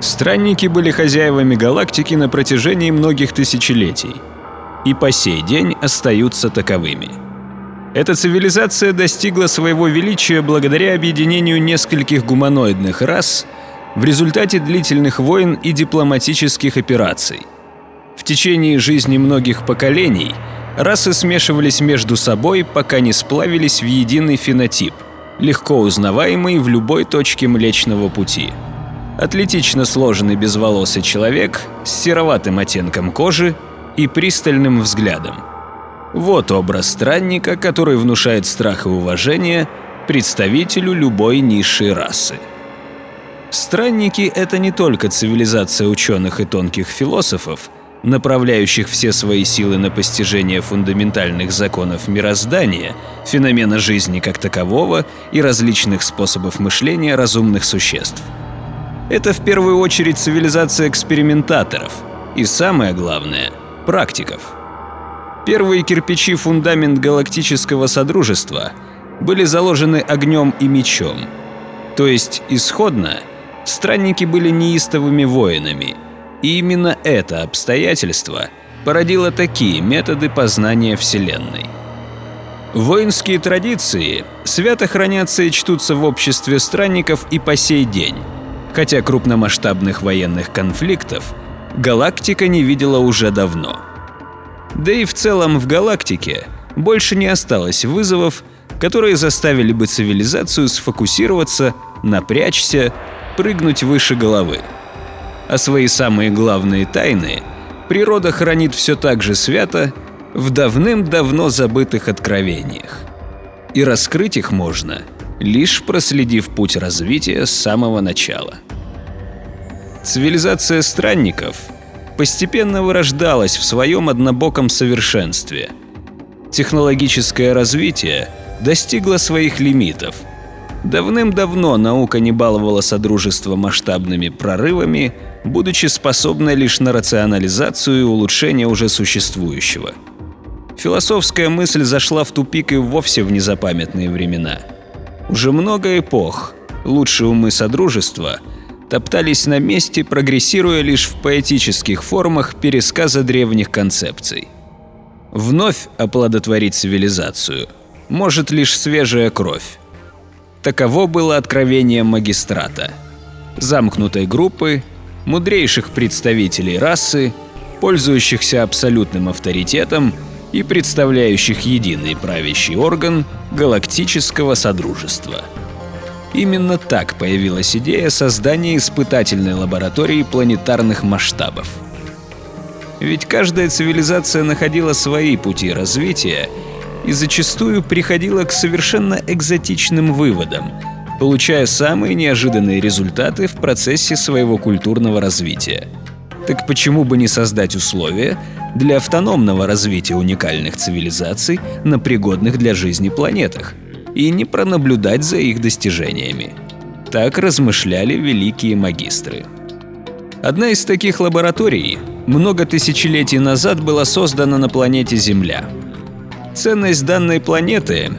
Странники были хозяевами галактики на протяжении многих тысячелетий и по сей день остаются таковыми. Эта цивилизация достигла своего величия благодаря объединению нескольких гуманоидных рас в результате длительных войн и дипломатических операций. В течение жизни многих поколений расы смешивались между собой, пока не сплавились в единый фенотип, легко узнаваемый в любой точке Млечного Пути. Атлетично сложенный безволосый человек с сероватым оттенком кожи и пристальным взглядом. Вот образ странника, который внушает страх и уважение представителю любой низшей расы. Странники — это не только цивилизация ученых и тонких философов, направляющих все свои силы на постижение фундаментальных законов мироздания, феномена жизни как такового и различных способов мышления разумных существ. Это в первую очередь цивилизация экспериментаторов и, самое главное, практиков. Первые кирпичи фундамент галактического содружества были заложены огнем и мечом. То есть, исходно, странники были неистовыми воинами, и именно это обстоятельство породило такие методы познания Вселенной. Воинские традиции свято хранятся и чтутся в обществе странников и по сей день, хотя крупномасштабных военных конфликтов галактика не видела уже давно. Да и в целом в галактике больше не осталось вызовов, которые заставили бы цивилизацию сфокусироваться, напрячься прыгнуть выше головы. А свои самые главные тайны природа хранит все так же свято в давным-давно забытых откровениях. И раскрыть их можно, лишь проследив путь развития с самого начала. Цивилизация странников постепенно вырождалась в своем однобоком совершенстве. Технологическое развитие достигло своих лимитов – Давным-давно наука не баловала Содружество масштабными прорывами, будучи способна лишь на рационализацию и улучшение уже существующего. Философская мысль зашла в тупик и вовсе в незапамятные времена. Уже много эпох лучшие умы Содружества топтались на месте, прогрессируя лишь в поэтических формах пересказа древних концепций. Вновь оплодотворить цивилизацию может лишь свежая кровь. Таково было откровение магистрата. Замкнутой группы, мудрейших представителей расы, пользующихся абсолютным авторитетом и представляющих единый правящий орган галактического содружества. Именно так появилась идея создания испытательной лаборатории планетарных масштабов. Ведь каждая цивилизация находила свои пути развития и зачастую приходила к совершенно экзотичным выводам, получая самые неожиданные результаты в процессе своего культурного развития. Так почему бы не создать условия для автономного развития уникальных цивилизаций на пригодных для жизни планетах и не пронаблюдать за их достижениями? Так размышляли великие магистры. Одна из таких лабораторий много тысячелетий назад была создана на планете Земля – Ценность данной планеты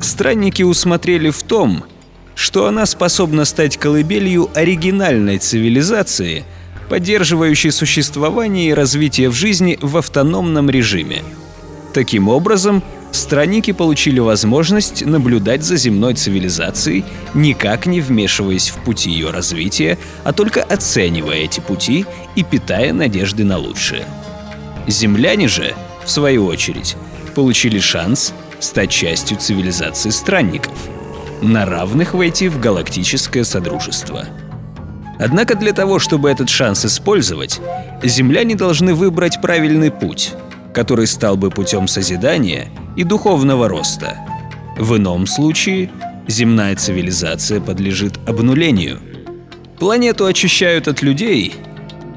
странники усмотрели в том, что она способна стать колыбелью оригинальной цивилизации, поддерживающей существование и развитие в жизни в автономном режиме. Таким образом, странники получили возможность наблюдать за земной цивилизацией, никак не вмешиваясь в пути ее развития, а только оценивая эти пути и питая надежды на лучшее. Земляне же, в свою очередь, получили шанс стать частью цивилизации странников, на равных войти в галактическое содружество. Однако для того, чтобы этот шанс использовать, земляне должны выбрать правильный путь, который стал бы путем созидания и духовного роста. В ином случае земная цивилизация подлежит обнулению. Планету очищают от людей,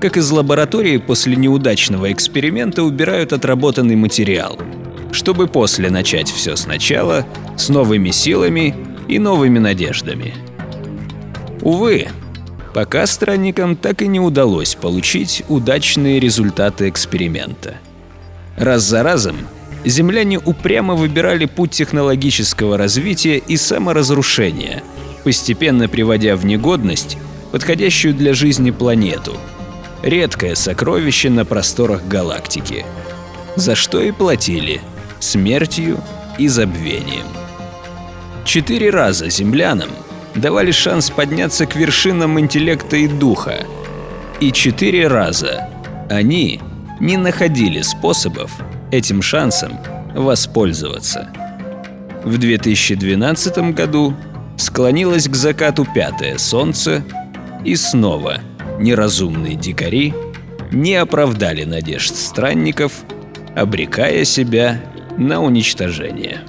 как из лаборатории после неудачного эксперимента убирают отработанный материал – чтобы после начать все сначала с новыми силами и новыми надеждами. Увы, пока странникам так и не удалось получить удачные результаты эксперимента. Раз за разом земляне упрямо выбирали путь технологического развития и саморазрушения, постепенно приводя в негодность подходящую для жизни планету. Редкое сокровище на просторах галактики. За что и платили – смертью и забвением. Четыре раза землянам давали шанс подняться к вершинам интеллекта и духа. И четыре раза они не находили способов этим шансом воспользоваться. В 2012 году склонилось к закату пятое солнце, и снова неразумные дикари не оправдали надежд странников, обрекая себя на уничтожение.